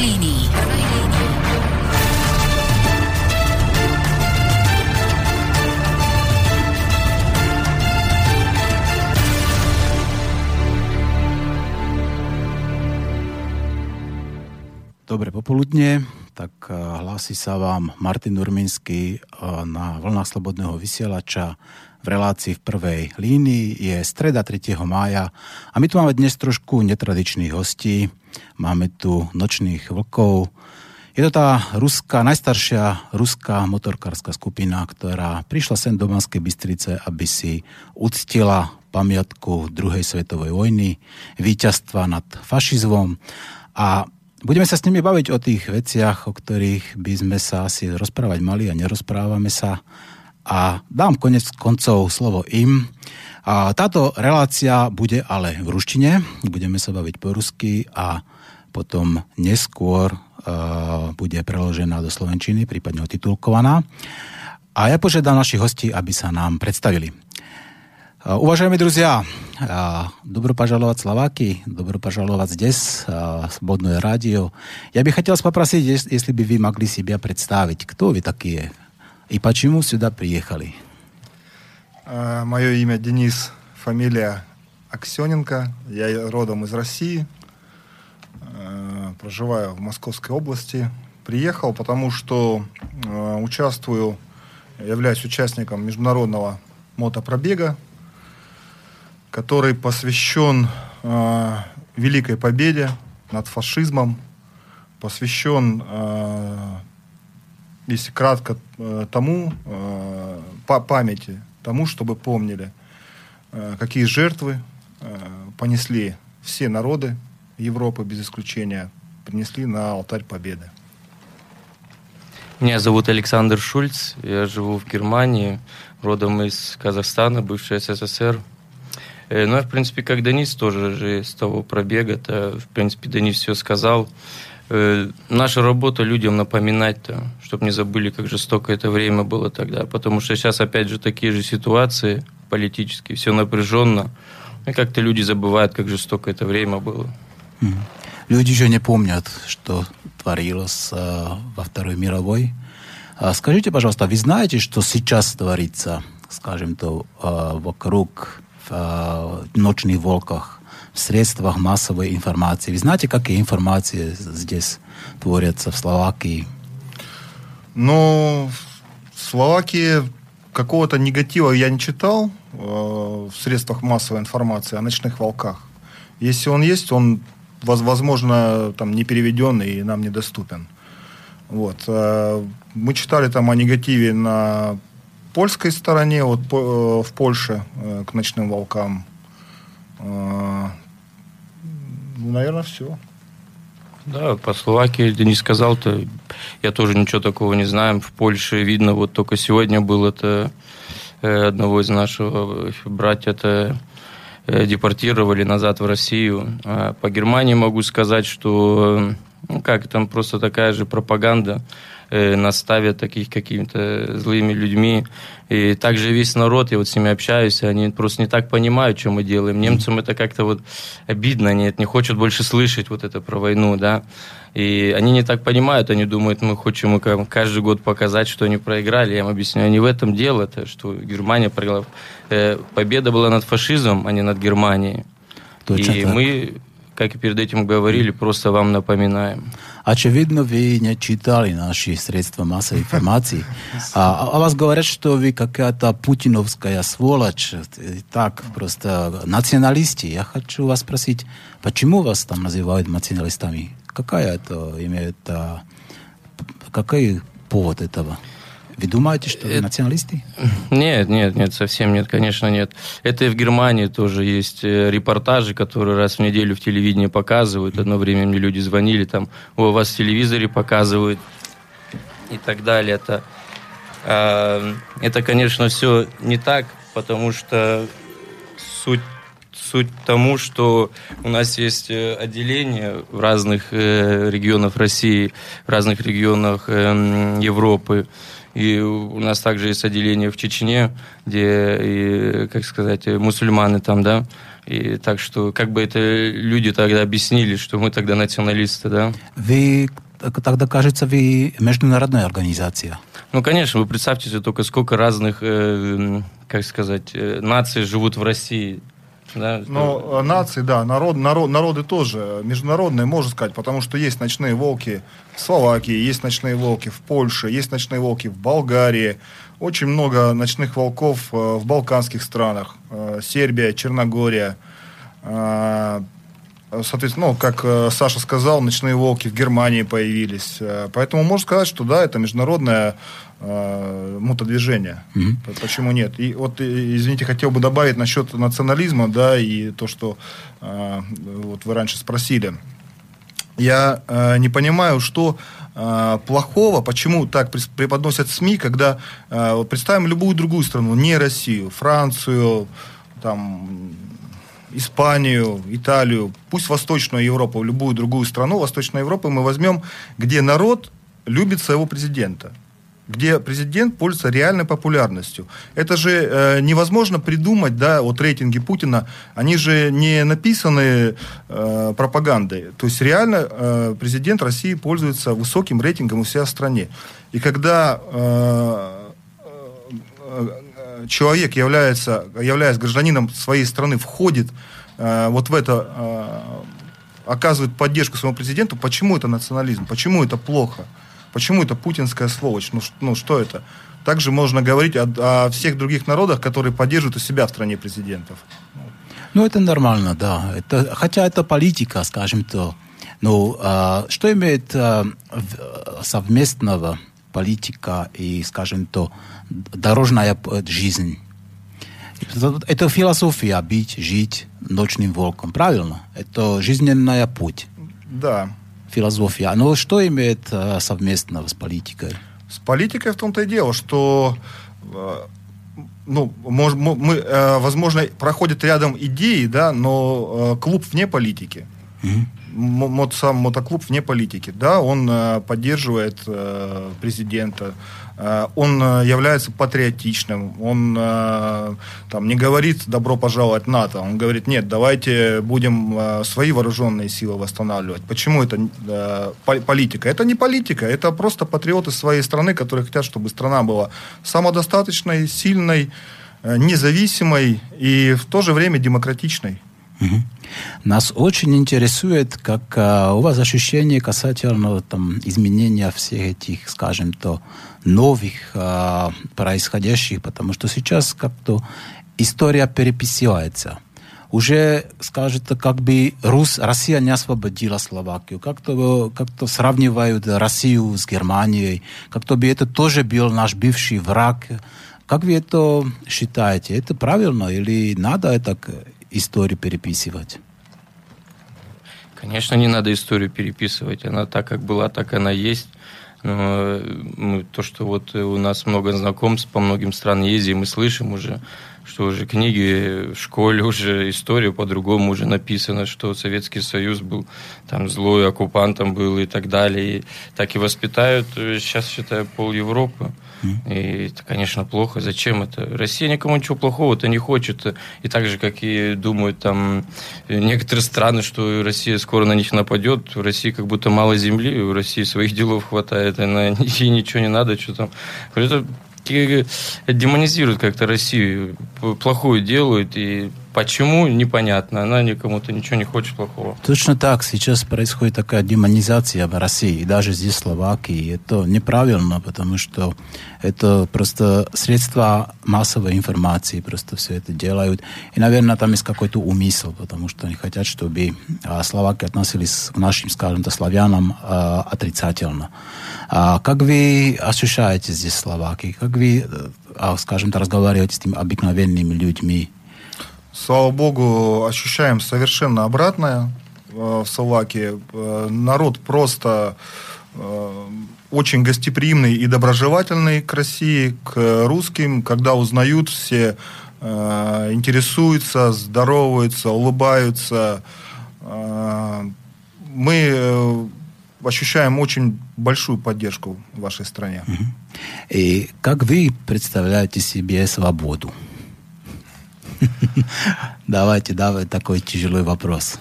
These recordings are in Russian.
línii. Dobré popoludne, tak eh, hlási sa vám Martin Urminský eh, na vlnách Slobodného vysielača v relácii v prvej línii. Je streda 3. mája a my tu máme dnes trošku netradičných hostí. Máme tu nočných vlkov. Je to tá ruská, najstaršia ruská motorkárska skupina, ktorá prišla sem do Banskej Bystrice, aby si uctila pamiatku druhej svetovej vojny, víťazstva nad fašizmom a Budeme sa s nimi baviť o tých veciach, o ktorých by sme sa asi rozprávať mali a nerozprávame sa. A dám konec koncov slovo im. A táto relácia bude ale v ruštine. Budeme sa baviť po rusky a potom neskôr uh, bude preložená do slovenčiny, prípadne otitulkovaná. A ja požiadam našich hostí, aby sa nám predstavili. Уважаемые друзья, добро пожаловать в Словакии, добро пожаловать здесь, в Свободное радио. Я бы хотел попросить, если бы вы могли себя представить, кто вы такие и почему сюда приехали? Мое имя Денис, фамилия Аксененко. Я родом из России, проживаю в Московской области. Приехал, потому что участвую, являюсь участником международного мотопробега который посвящен Великой Победе над фашизмом, посвящен, если кратко, э, тому, э, памяти, тому, чтобы помнили, э, какие жертвы э, понесли все народы Европы без исключения, принесли на алтарь Победы. Меня зовут Александр Шульц, я живу в Германии, родом из Казахстана, бывшей СССР. Э, ну, я, в принципе, как Денис тоже же с того пробега-то, в принципе, Денис все сказал. Э, наша работа людям напоминать-то, чтобы не забыли, как жестоко это время было тогда. Потому что сейчас, опять же, такие же ситуации политические, все напряженно. И как-то люди забывают, как жестоко это время было. Люди еще не помнят, что творилось э, во Второй мировой. А скажите, пожалуйста, вы знаете, что сейчас творится, скажем то, э, вокруг э, ночных волках, в средствах массовой информации. Вы знаете, какие информации здесь творятся в Словакии? Ну, в Словакии какого-то негатива я не читал э, в средствах массовой информации о ночных волках. Если он есть, он, возможно, там не переведен и нам недоступен. Вот. Э, мы читали там о негативе на польской стороне, вот по, в Польше, э, к ночным волкам. Э, ну, наверное, все. Да, по Словакии не сказал-то, я тоже ничего такого не знаю. В Польше видно, вот только сегодня был это э, одного из нашего братья это депортировали назад в Россию. А по Германии могу сказать, что ну как там просто такая же пропаганда э, нас ставят таких какими-то злыми людьми. И также весь народ, я вот с ними общаюсь, они просто не так понимают, что мы делаем. Немцам это как-то вот обидно, они не хочут больше слышать вот это про войну, да. И они не так понимают, они думают, мы хотим каждый год показать, что они проиграли. Я им объясняю, не в этом дело, -то, что Германия проиграла. Э, победа была над фашизмом, а не над Германией. Точно и так. мы как и перед этим говорили, просто вам напоминаем. Очевидно, вы не читали наши средства массовой информации. А, а вас говорят, что вы какая-то путиновская сволочь. Так, просто националисты. Я хочу вас спросить, почему вас там называют националистами? Какая это имеет... Какой повод этого? Вы думаете, что вы националисты? Нет, нет, нет, совсем нет, конечно, нет. Это и в Германии тоже есть э, репортажи, которые раз в неделю в телевидении показывают. Одно время мне люди звонили, там, у вас в телевизоре показывают и так далее. Это, э, это конечно, все не так, потому что суть суть тому, что у нас есть э, отделения в разных э, регионах России, в разных регионах э, Европы. И у нас также есть отделение в Чечне, где, и, как сказать, мусульманы там, да, И так что, как бы это люди тогда объяснили, что мы тогда националисты, да? Вы тогда, кажется, вы международная организация. Ну, конечно, вы представьте себе только сколько разных, э, как сказать, э, наций живут в России. Да, Но э, нации, да, народ, народ, народы тоже международные, можно сказать, потому что есть ночные волки в Словакии, есть ночные волки в Польше, есть ночные волки в Болгарии, очень много ночных волков э, в балканских странах, э, Сербия, Черногория, Соответственно, ну, как Саша сказал, ночные волки в Германии появились. Поэтому можно сказать, что да, это международное э, мотодвижения. Mm-hmm. Почему нет? И вот, извините, хотел бы добавить насчет национализма, да, и то, что э, вот вы раньше спросили. Я э, не понимаю, что э, плохого, почему так преподносят СМИ, когда э, вот представим любую другую страну, не Россию, Францию, там, Испанию, Италию, пусть Восточную Европу, любую другую страну Восточной Европы мы возьмем, где народ любит своего президента где президент пользуется реальной популярностью. Это же э, невозможно придумать, да, вот рейтинги Путина, они же не написаны э, пропагандой. То есть реально э, президент России пользуется высоким рейтингом у себя в стране. И когда э, э, человек является, являясь гражданином своей страны, входит э, вот в это, э, оказывает поддержку своему президенту, почему это национализм, почему это плохо? Почему это путинская сволочь? Ну, ну что это? Также можно говорить о, о всех других народах, которые поддерживают у себя в стране президентов. Ну, это нормально, да. Это, хотя это политика, скажем то. Ну, а, что имеет а, совместного политика и, скажем то, дорожная жизнь? Это, это философия быть, жить ночным волком, правильно? Это жизненная путь. Да философия. Но что имеет э, совместного с политикой? С политикой в том-то и дело, что э, ну, мож, мы, э, возможно, проходят рядом идеи, да, но клуб вне политики. Mm-hmm мот, сам мотоклуб вне политики, да, он э, поддерживает э, президента, э, он э, является патриотичным, он э, там не говорит добро пожаловать НАТО, он говорит нет, давайте будем э, свои вооруженные силы восстанавливать. Почему это э, политика? Это не политика, это просто патриоты своей страны, которые хотят, чтобы страна была самодостаточной, сильной, э, независимой и в то же время демократичной. Нас очень интересует, как а, у вас ощущение касательно там, изменения всех этих, скажем то, новых а, происходящих, потому что сейчас как-то история переписывается. Уже, скажет, как бы Рус, Россия не освободила Словакию. Как-то как сравнивают Россию с Германией. Как-то бы это тоже был наш бывший враг. Как вы это считаете? Это правильно или надо это историю переписывать? Конечно, не надо историю переписывать. Она так, как была, так она есть. Но мы, то, что вот у нас много знакомств по многим странам ездим, мы слышим уже, что уже книги в школе, уже история по-другому уже написана, что Советский Союз был там злой, оккупантом был и так далее. И так и воспитают, сейчас, считаю, пол Европы. И это, конечно, плохо. Зачем это? Россия никому ничего плохого-то не хочет. И так же, как и думают там некоторые страны, что Россия скоро на них нападет. В России как будто мало земли, у России своих делов хватает, и на ей ничего не надо, что там. Это демонизируют как-то Россию, плохую делают, и Почему, непонятно. Она никому-то ничего не хочет плохого. Точно так. Сейчас происходит такая демонизация в России, и даже здесь, в Словакии. Это неправильно, потому что это просто средства массовой информации просто все это делают. И, наверное, там есть какой-то умысел, потому что они хотят, чтобы а, словаки относились к нашим, скажем так, славянам а, отрицательно. А как вы ощущаете здесь Словакии? Как вы, а, скажем так, разговариваете с этими обыкновенными людьми? Слава богу, ощущаем совершенно обратное э, в Словакии. Э, народ просто э, очень гостеприимный и доброжелательный к России, к русским. Когда узнают, все интересуются, здороваются, улыбаются. Мы ощущаем очень большую поддержку в вашей стране. И как вы представляете себе свободу? Давайте, давай такой тяжелый вопрос.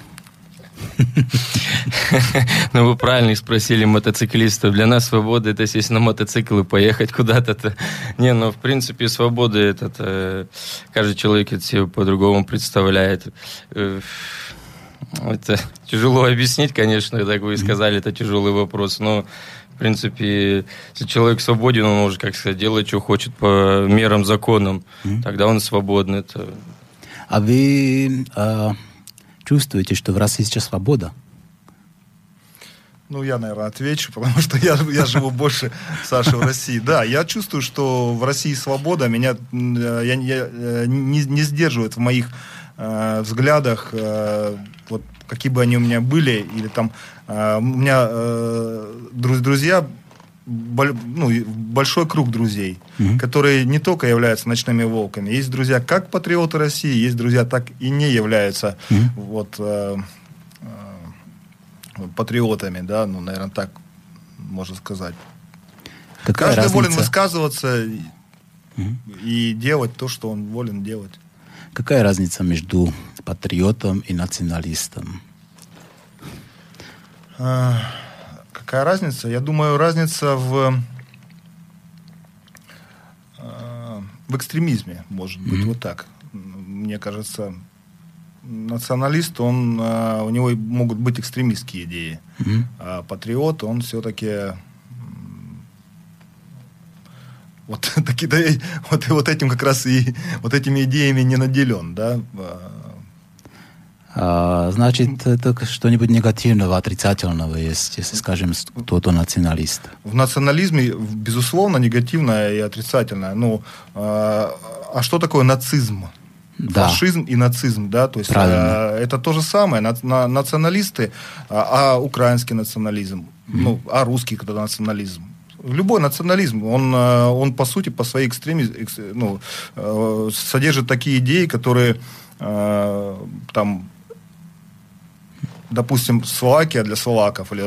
Ну, вы правильно спросили мотоциклистов. Для нас свобода – это сесть на мотоцикл и поехать куда-то. Не, ну, в принципе, свобода – это э, каждый человек это себе по-другому представляет. Э, это тяжело объяснить, конечно, как вы сказали, это тяжелый вопрос, но в принципе, если человек свободен, он может, как сказать, делать, что хочет по мерам, законам, mm-hmm. тогда он свободный. Это... А вы э, чувствуете, что в России сейчас свобода? Ну, я, наверное, отвечу, потому что я, я живу больше, Саши, в России. Да, я чувствую, что в России свобода меня я, я, э, не, не сдерживает в моих э, взглядах, э, вот какие бы они у меня были, или там э, у меня э, друзья ну, большой круг друзей, mm-hmm. которые не только являются ночными волками. Есть друзья как патриоты России, есть друзья так и не являются mm-hmm. вот, э, э, патриотами, да, ну, наверное, так можно сказать. Какая Каждый разница? волен высказываться mm-hmm. и делать то, что он волен делать. Какая разница между патриотом и националистом? А, какая разница? Я думаю, разница в а, в экстремизме, может быть, mm-hmm. вот так. Мне кажется, националист, он, а, у него могут быть экстремистские идеи. Mm-hmm. А патриот, он все-таки вот, таки, да, вот, вот этим как раз и вот этими идеями не наделен, да. А, значит, это что-нибудь негативного, отрицательного есть, если, скажем, кто-то националист. В национализме, безусловно, негативное и отрицательное. Ну, а, а что такое нацизм? Да. Фашизм и нацизм, да, то есть а, это то же самое. На, на, националисты, а, а украинский национализм, mm ну, а русский национализм любой национализм, он, э, он по сути, по своей экстремизм, ну, э, содержит такие идеи, которые э, там допустим, Словакия для словаков, или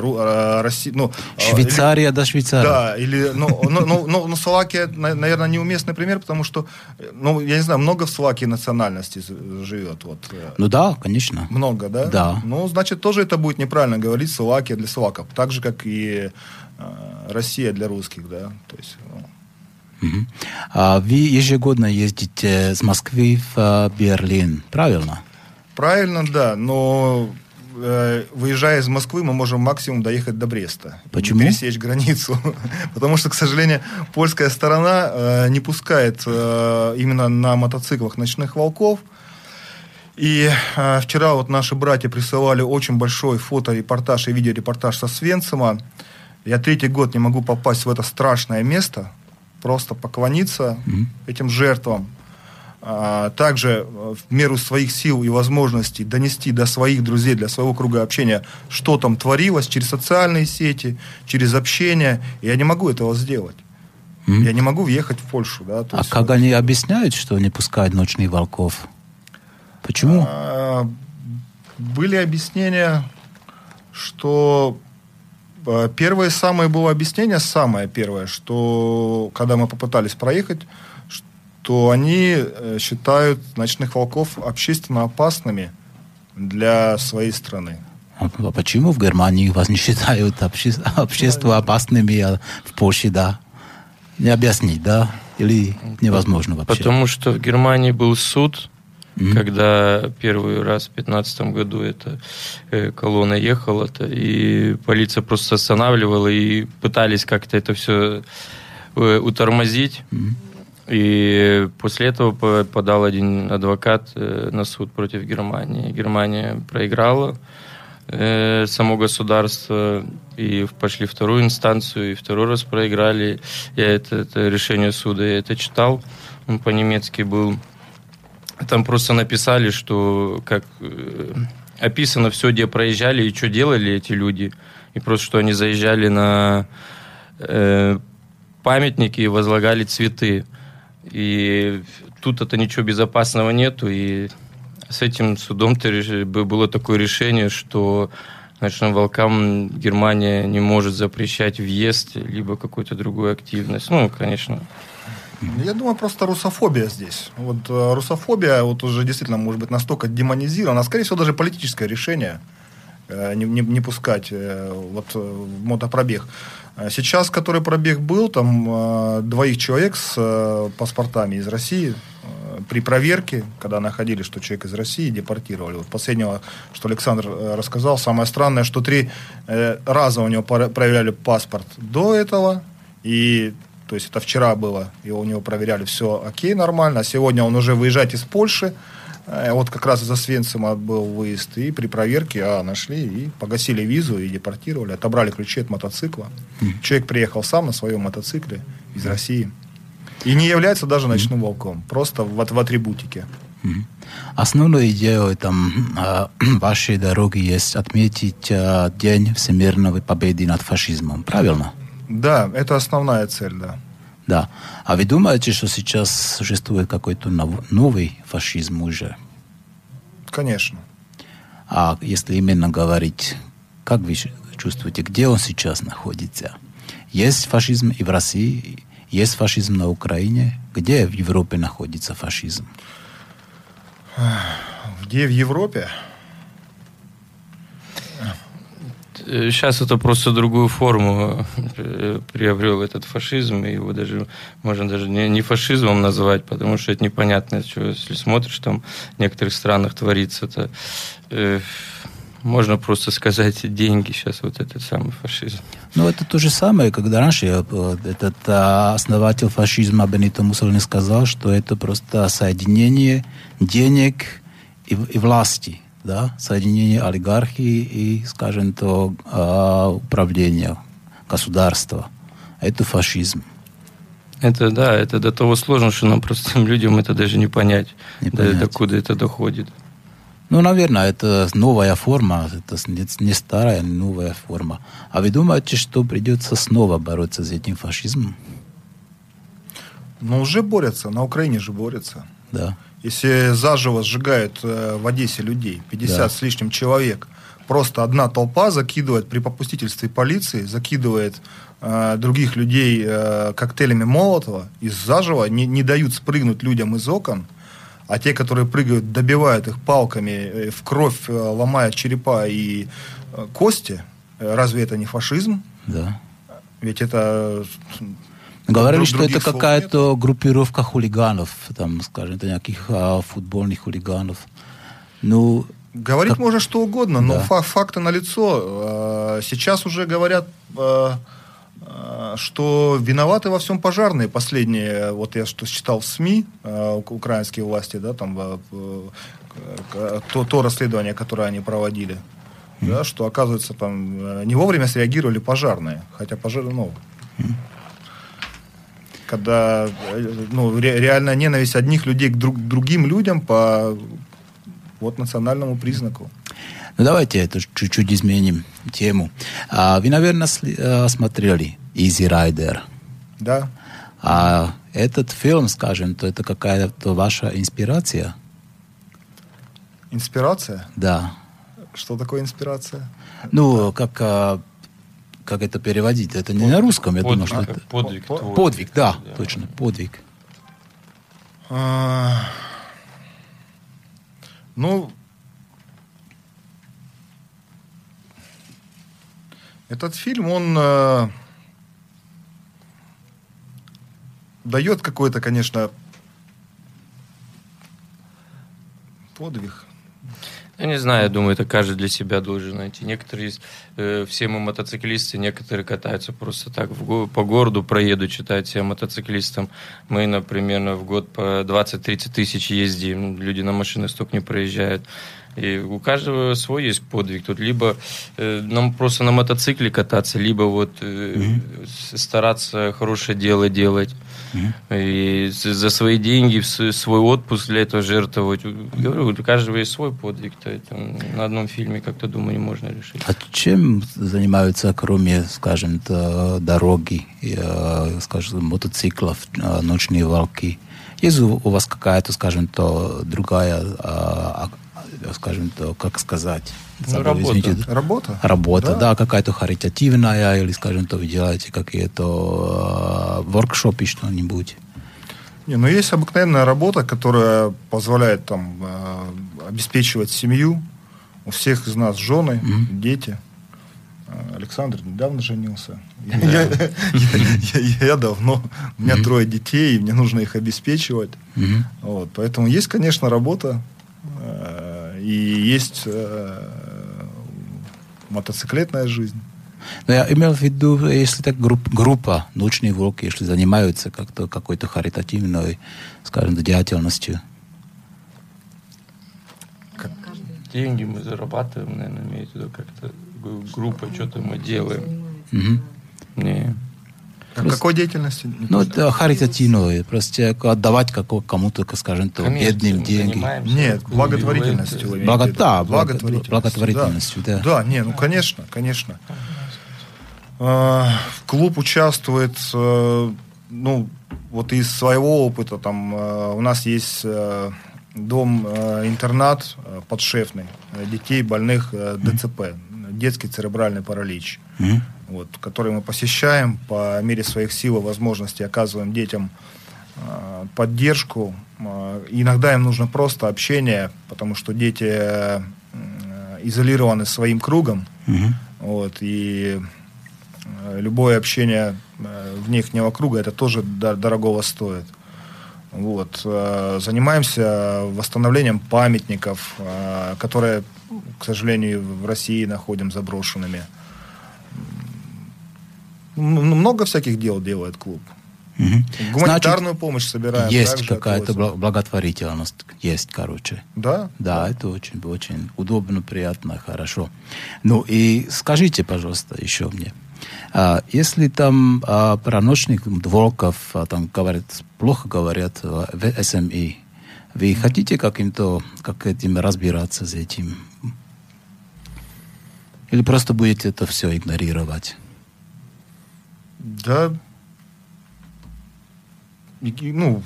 Россия, ну... Швейцария или, до Швейцарии. Да, или, ну, ну, ну, ну, ну, Словакия, наверное, неуместный пример, потому что, ну, я не знаю, много в Словакии национальностей живет, вот. Ну да, конечно. Много, да? Да. Ну, значит, тоже это будет неправильно говорить Словакия для словаков, так же, как и Россия для русских, да, то есть... Угу. А вы ежегодно ездите с Москвы в Берлин, правильно? Правильно, да, но э, выезжая из Москвы, мы можем максимум доехать до Бреста. Почему? Пересечь границу. Потому что, к сожалению, польская сторона э, не пускает э, именно на мотоциклах ночных волков. И э, вчера вот наши братья присылали очень большой фоторепортаж и видеорепортаж со Свенцима. Я третий год не могу попасть в это страшное место, просто поклониться mm-hmm. этим жертвам, а, также э, в меру своих сил и возможностей донести до своих друзей, для своего круга общения, что там творилось через социальные сети, через общение. Я не могу этого сделать. Mm-hmm. Я не могу въехать в Польшу. Да, а есть, как вот... они объясняют, что не пускают ночных волков? Почему? А, были объяснения, что Первое самое было объяснение, самое первое, что когда мы попытались проехать, то они э, считают ночных волков общественно опасными для своей страны. А почему в Германии вас не считают обще... общество опасными, а в Польше, да? Не объяснить, да? Или невозможно вообще? Потому что в Германии был суд, mm-hmm. когда первый раз в 2015 году эта э, колонна ехала, -то, и полиция просто останавливала и пытались как-то это все э, утормозить. Mm-hmm. И после этого подал один адвокат э, на суд против Германии. Германия проиграла само государство и пошли вторую инстанцию, и второй раз проиграли. Я это, это решение суда, я это читал, он по-немецки был. Там просто написали, что как э, описано все, где проезжали и что делали эти люди. И просто, что они заезжали на э, памятники и возлагали цветы. И тут это ничего безопасного нету. И с этим судом-то было такое решение, что ночным волкам Германия не может запрещать въезд, либо какую-то другую активность. Ну, конечно. Я думаю, просто русофобия здесь. Вот э, русофобия вот уже действительно может быть настолько демонизирована, скорее всего, даже политическое решение э, не, не, не пускать э, вот в мотопробег. А Сейчас, который пробег был, там двоих человек с паспортами из России при проверке, когда находили, что человек из России, депортировали. Вот последнего, что Александр рассказал, самое странное, что три раза у него проверяли паспорт до этого, и то есть это вчера было, и у него проверяли все окей, нормально, а сегодня он уже выезжает из Польши, Э, Вот как раз из Освенцима был выезд, и при проверке а, нашли, и погасили визу, и депортировали, отобрали ключи от мотоцикла. Человек приехал сам на своем мотоцикле из России. И не является даже ночным волком, просто в, в атрибутике. Основной идеей там, а, вашей дороги есть отметить а, День всемирной победы над фашизмом. Правильно? Да, это основная цель, да. Да. А вы думаете, что сейчас существует какой-то нов- новый фашизм уже? Конечно. А если именно говорить, как вы чувствуете, где он сейчас находится? Есть фашизм и в России, есть фашизм на Украине. Где в Европе находится фашизм? Где в Европе? Сейчас это просто другую форму э, приобрел этот фашизм, и его даже можно даже не, не фашизмом называть, потому что это непонятно, что если смотришь, там в некоторых странах творится, это э, можно просто сказать деньги сейчас вот этот самый фашизм. Ну, это то же самое, когда раньше э, этот а, основатель фашизма Бенито Муссолини сказал, что это просто соединение денег и, и власти, да, соединение олигархии и, скажем то, а, управления государства. Это фашизм. Это да, это до того сложно, что нам простым людям это даже не понять, Не до- понять. докуда это доходит. Ну, наверное, это новая форма, это не, не старая, не новая форма. А вы думаете, что придется снова бороться с этим фашизмом? Но уже борются, на Украине же борются. Да. Если заживо сжигают э, в Одессе людей, 50 Да. с лишним человек, просто одна толпа закидывает при попустительстве полиции, закидывает э, других людей э, коктейлями Молотова, из заживо не, не дают спрыгнуть людям из окон, а те, которые прыгают, добивают их палками, в кровь э, ломая черепа и э, кости. Разве это не фашизм? Да. Ведь это... Говорили, что это какая-то группировка хулиганов, там, скажем, это някаких а, футбольных хулиганов. Ну, Говорить Как- можно что угодно, но Да. фа- факты налицо. Э, Сейчас уже говорят, э, э, что виноваты во всем пожарные. Последние, вот я что читал в СМИ, ук- украинские власти, да, там то, то расследование, которое они проводили, да, что оказывается там э, не вовремя среагировали пожарные, хотя пожар, ну, когда э, ну, ре- реальная ненависть одних людей к друг- другим людям по вот национальному признаку. ну давайте это чуть-чуть изменим тему. А, вы, наверное, а, смотрели Easy Rider. Да. А этот фильм, скажем, то это какая-то ваша инспирация? Инспирация? Да. Что такое инспирация? Ну, как, а, как это переводить? Это не на русском, я думаю, что Подвиг, это... подвиг По- твой. Подвиг, да, точно, подвиг. А, Ну, этот фильм, он э, дает какой-то, конечно, подвиг. Я не знаю, я думаю, это каждый для себя должен найти. Некоторые, э, все мы мотоциклисты, некоторые катаются просто так в по городу, проеду, считают себя мотоциклистом. Мы, например, в год по 20-30 тысяч ездим, люди на машинах столько не проезжают. И у каждого свой есть подвиг. Тут либо э, нам просто на мотоцикле кататься, либо вот э, с- стараться хорошее дело делать. И с- за свои деньги, свой отпуск для этого жертвовать. Говорю, у каждого есть свой подвиг. То это на одном фильме как-то, думаю, не можно решить. А чем занимаются, кроме, скажем, то, дороги, и, э, скажем, мотоциклов, э, ночные волки? Есть у у вас какая-то, скажем, то другая, а, а, скажем, то, как сказать? Ну, Забыл, работа. извините. Работа? Работа, Да. да, какая-то харитативная, или, скажем, то вы делаете какие-то э, воркшопы, что-нибудь. Не, ну есть обыкновенная работа, которая позволяет там э, обеспечивать семью. У всех из нас жены, mm-hmm. дети. Э, Александр недавно женился. Я, я, я, я давно. У меня mm-hmm. трое детей, и мне нужно их обеспечивать. Mm-hmm. Вот, поэтому есть, конечно, работа. И есть э, мотоциклетная жизнь. Но я имел в виду, если так групп, группа научные волки, если занимаются как-то какой-то харитативной, скажем, деятельностью. Как? Деньги мы зарабатываем, наверное, имеете в виду как-то группа, что-то мы делаем. Угу. Не. А какой деятельности? Ну, это харитативное, просто отдавать кому-то, скажем, то бедным деньги. Нет, благотворительностью. Благо, да, благотворительностью. благотворительностью да. да. да, не, ну, конечно, конечно. Э, клуб участвует, э, ну, вот из своего опыта, там, э, у нас есть дом-интернат подшефный детей больных ДЦП, детский церебральный паралич, mm-hmm. Вот, который мы посещаем по мере своих сил и возможностей, оказываем детям поддержку. Иногда им нужно просто общение, потому что дети изолированы своим кругом, mm-hmm. вот, и Э, любое общение э, внешнего круга, это тоже дорогого стоит. Вот. Э, занимаемся восстановлением памятников, которые, к сожалению, в России находим заброшенными. Много всяких дел делает клуб. Угу. Гуманитарную Значит, помощь собираем. Есть какая-то благотворительность, есть, короче. Да? Да, это очень, очень удобно, приятно, хорошо. Ну и скажите, пожалуйста, еще мне, а, если там а, про ночных волков а, там говорят, плохо говорят в СМИ, вы хотите каким-то, как этим разбираться с этим? Или просто будете это все игнорировать? Да, ну,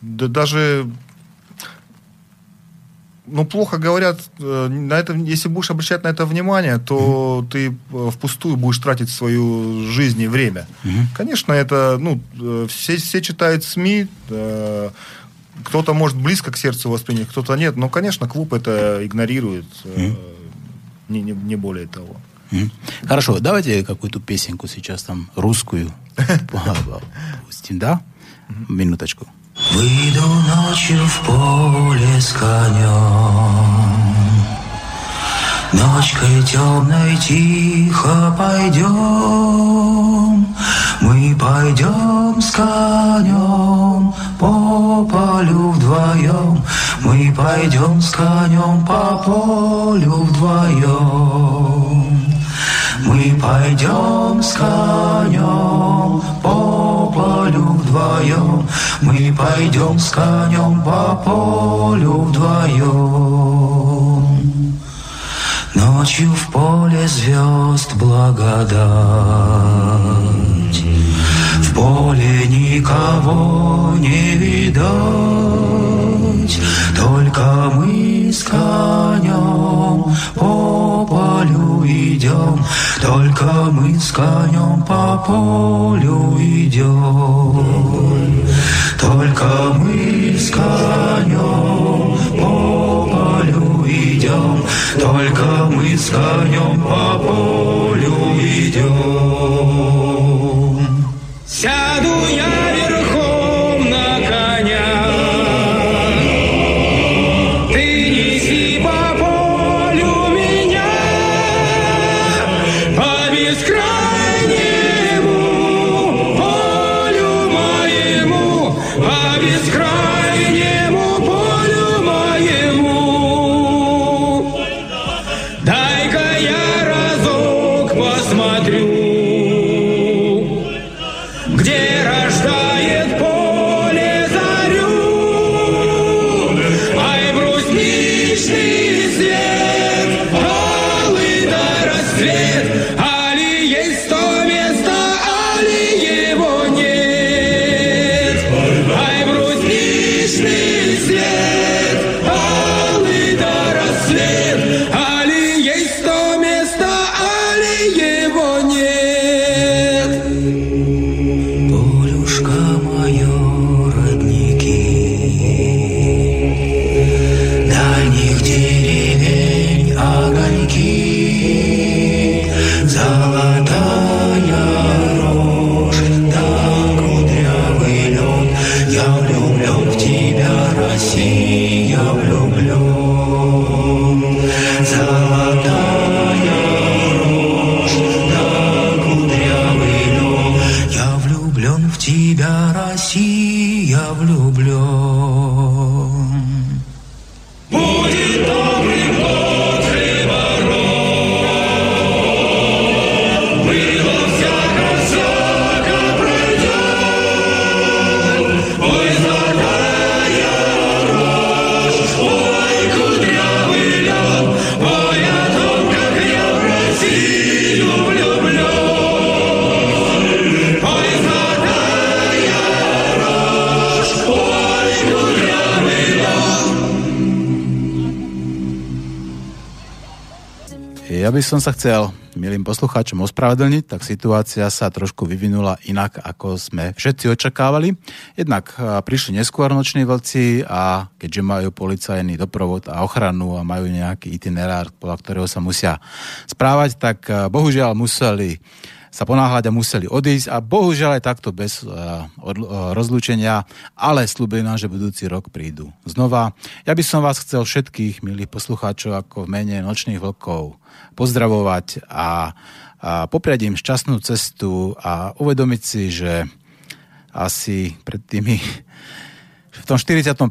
да даже ну, плохо говорят, э, на это, если будешь обращать на это внимание, то mm-hmm. ты э, впустую будешь тратить свою жизнь и время. Mm-hmm. Конечно, это, ну, э, все, все читают СМИ, кто-то может близко к сердцу воспринять, кто-то нет. Но, конечно, клуб это игнорирует, mm-hmm. не, не, не более того. Хорошо, давайте какую-то песенку сейчас там русскую пустим, да? Минуточку. Выйду ночью в поле с конем, Ночкой темной тихо пойдем, Мы пойдем с конем по полю вдвоем, Мы пойдем с конем по полю вдвоем. Мы пойдем с конем по полю вдвоем, Мы пойдем с конем по полю вдвоем. Ночью в поле звезд благодать, В поле никого не видать, Только мы с конем по полю идем, Только мы с конем по полю идем. Только мы с конем по полю идем, Только мы с конем по полю идем. Сяду by som sa chcel milým poslucháčom ospravedlniť, tak situácia sa trošku vyvinula inak, ako sme všetci očakávali. Jednak a, prišli neskôr noční vlci a keďže majú policajný doprovod a ochranu a majú nejaký itinerár, podľa ktorého sa musia správať, tak a, bohužiaľ museli sa ponáhľať a museli odísť a bohužiaľ aj takto bez odl- uh, rozlúčenia, ale slúbili nám, že budúci rok prídu znova. Ja by som vás chcel všetkých, milých poslucháčov, ako v mene Nočných vlkov pozdravovať a, a popriať im šťastnú cestu a uvedomiť si, že asi pred tými v tom 45.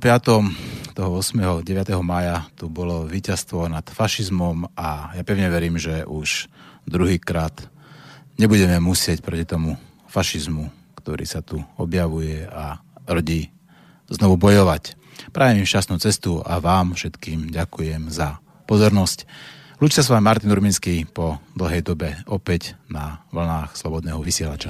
toho 8. 9. maja tu bolo víťazstvo nad fašizmom a ja pevne verím, že už druhýkrát nebudeme musieť proti tomu fašizmu, ktorý sa tu objavuje a rodí, znovu bojovať. Prajem im šťastnú cestu a vám všetkým ďakujem za pozornosť. Lúčte sa s vami Martin Urminský po dlhej dobe opäť na vlnách Slobodného vysielača.